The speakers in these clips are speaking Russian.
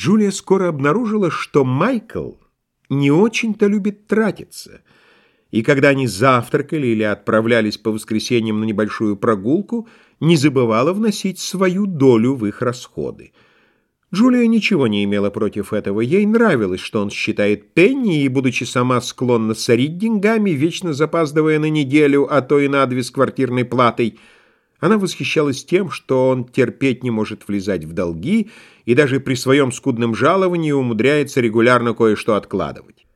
Джулия скоро обнаружила, что Майкл не очень-то любит тратиться, и когда они завтракали или отправлялись по воскресеньям на небольшую прогулку, не забывала вносить свою долю в их расходы. Джулия ничего не имела против этого. Ей нравилось, что он считает пенни, и, будучи сама склонна сорить деньгами, вечно запаздывая на неделю, а то и на две с квартирной платой, она восхищалась тем, что он терпеть не может влезать в долги и даже при своем скудном жаловании умудряется регулярно кое-что откладывать.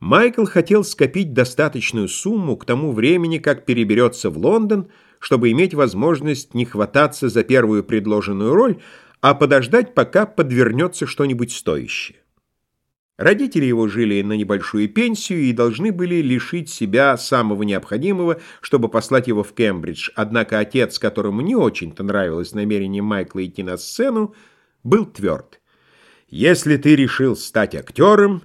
Майкл хотел скопить достаточную сумму к тому времени, как переберется в Лондон, чтобы иметь возможность не хвататься за первую предложенную роль, а подождать, пока подвернется что-нибудь стоящее. Родители его жили на небольшую пенсию и должны были лишить себя самого необходимого, чтобы послать его в Кембридж. Однако отец, которому не очень-то нравилось намерение Майкла идти на сцену, был тверд. «Если ты решил стать актером,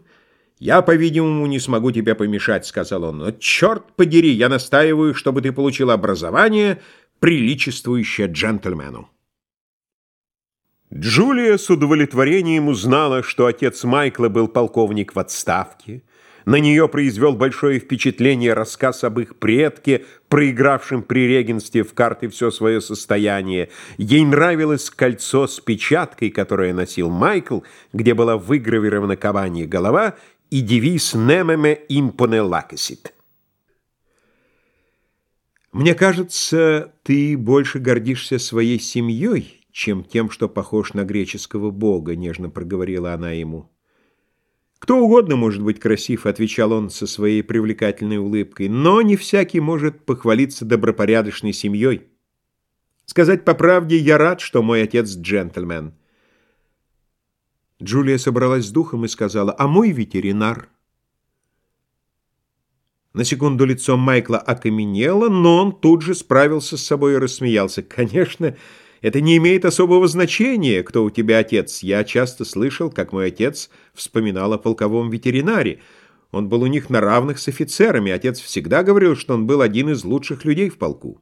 я, по-видимому, не смогу тебе помешать», — сказал он. «Но черт подери, я настаиваю, чтобы ты получил образование, приличествующее джентльмену». Джулия с удовлетворением узнала, что отец Майкла был полковник в отставке. На нее произвел большое впечатление рассказ об их предке, проигравшем при регенстве в карты все свое состояние. Ей нравилось кольцо с печаткой, которое носил Майкл, где была выгравирована кабанья голова и девиз «Немеме импоне лакесит». «Мне кажется, ты больше гордишься своей семьей», чем тем, что похож на греческого бога», — нежно проговорила она ему. «Кто угодно может быть красив», — отвечал он со своей привлекательной улыбкой, «но не всякий может похвалиться добропорядочной семьей. Сказать по правде, я рад, что мой отец джентльмен». Джулия собралась с духом и сказала, «А мой ветеринар?» На секунду лицо Майкла окаменело, но он тут же справился с собой и рассмеялся. «Конечно, — это не имеет особого значения, кто у тебя отец. Я часто слышал, как мой отец вспоминал о полковом ветеринаре. Он был у них на равных с офицерами. Отец всегда говорил, что он был один из лучших людей в полку.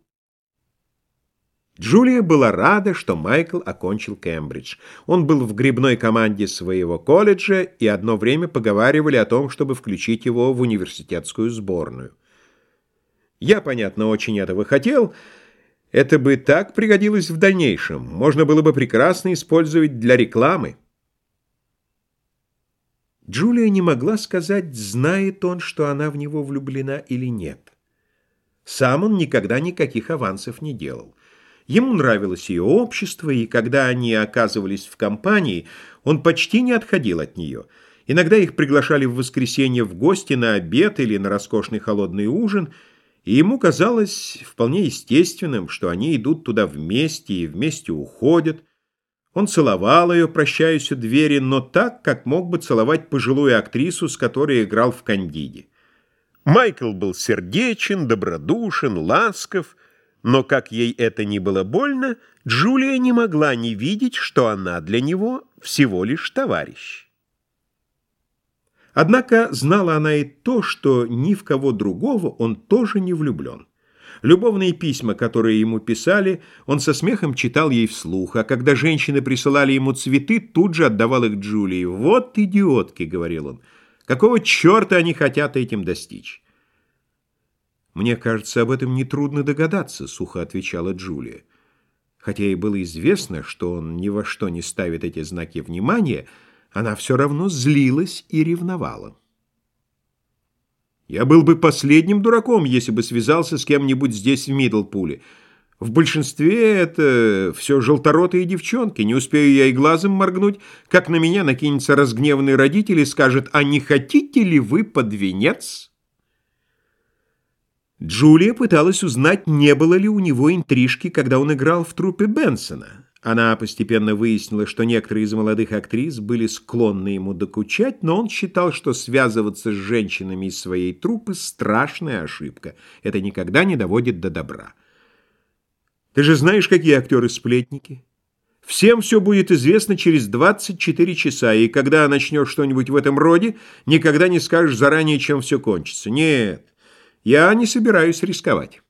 Джулия была рада, что Майкл окончил Кембридж. Он был в грибной команде своего колледжа, и одно время поговаривали о том, чтобы включить его в университетскую сборную. Я, понятно, очень этого хотел, это бы так пригодилось в дальнейшем. Можно было бы прекрасно использовать для рекламы. Джулия не могла сказать, знает он, что она в него влюблена или нет. Сам он никогда никаких авансов не делал. Ему нравилось ее общество, и когда они оказывались в компании, он почти не отходил от нее. Иногда их приглашали в воскресенье в гости на обед или на роскошный холодный ужин – и ему казалось вполне естественным, что они идут туда вместе и вместе уходят. Он целовал ее, прощаясь у двери, но так, как мог бы целовать пожилую актрису, с которой играл в «Кандиде». Майкл был сердечен, добродушен, ласков, но, как ей это ни было больно, Джулия не могла не видеть, что она для него всего лишь товарищ. Однако знала она и то, что ни в кого другого он тоже не влюблен. Любовные письма, которые ему писали, он со смехом читал ей вслух, а когда женщины присылали ему цветы, тут же отдавал их Джулии. «Вот идиотки», — говорил он, — «какого черта они хотят этим достичь?» «Мне кажется, об этом нетрудно догадаться», — сухо отвечала Джулия. Хотя ей было известно, что он ни во что не ставит эти знаки внимания, — она все равно злилась и ревновала. Я был бы последним дураком, если бы связался с кем-нибудь здесь, в Мидлпуле. В большинстве это все желторотые девчонки. Не успею я и глазом моргнуть, как на меня накинется разгневанный родитель и скажет, «А не хотите ли вы под венец?» Джулия пыталась узнать, не было ли у него интрижки, когда он играл в труппе Бенсона. Она постепенно выяснила, что некоторые из молодых актрис были склонны ему докучать, но он считал, что связываться с женщинами из своей труппы – страшная ошибка. Это никогда не доводит до добра. Ты же знаешь, какие актеры-сплетники? Всем все будет известно через 24 часа, и когда начнешь что-нибудь в этом роде, никогда не скажешь заранее, чем все кончится. Нет, я не собираюсь рисковать.